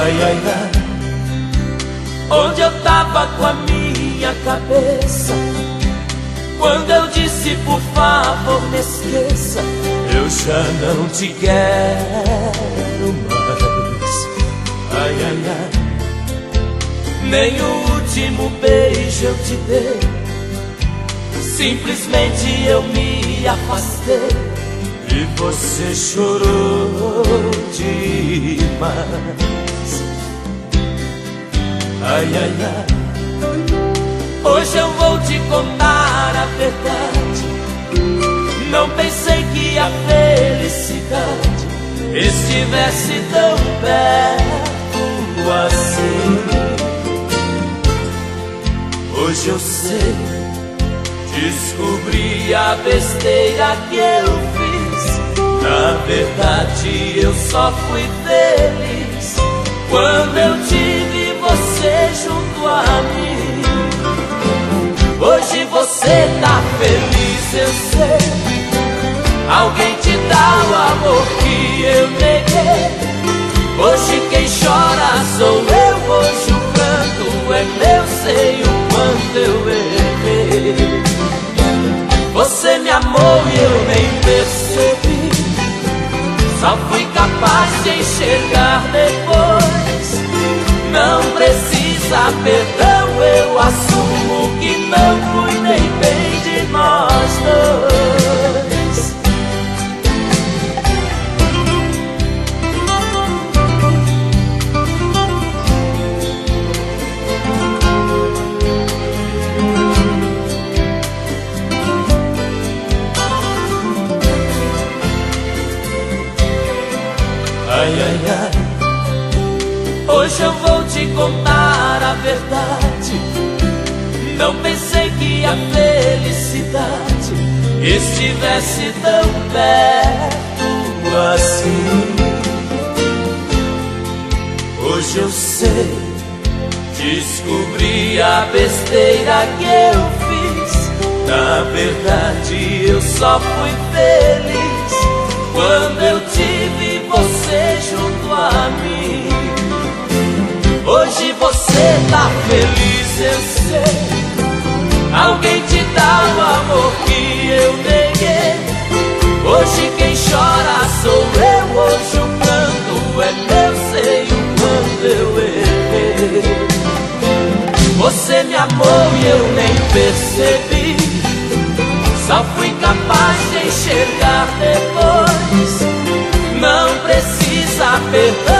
Ai, ai, ai. Onde eu tava com a minha cabeça? Quando eu disse, por favor, me esqueça, eu já não te quero mais. Ai, ai, ai. Nem o último beijo eu te dei. Simplesmente eu me afastei e você chorou demais. Ai, ai, ai. Hoje eu vou te contar a verdade. Não pensei que a felicidade estivesse tão perto assim. Hoje eu sei, descobri a besteira que eu fiz. Na verdade, eu só fui feliz quando eu tive Alguém te dá o amor que eu neguei. Hoje quem chora sou eu, hoje o é meu, sei o quanto eu errei. Você me amou e eu nem percebi. Só fui capaz de enxergar depois. Não precisa perdão, eu assumo Ai, ai, ai. Hoje eu vou te contar a verdade. Não pensei que a felicidade estivesse tão perto assim. Hoje eu sei, descobri a besteira que eu fiz. Na verdade, eu só fui feliz quando eu tive Alguém te dá o amor que eu neguei. Hoje quem chora sou eu, hoje o canto é meu, sei o quanto eu errei. Você me amou e eu nem percebi. Só fui capaz de enxergar depois. Não precisa perdão.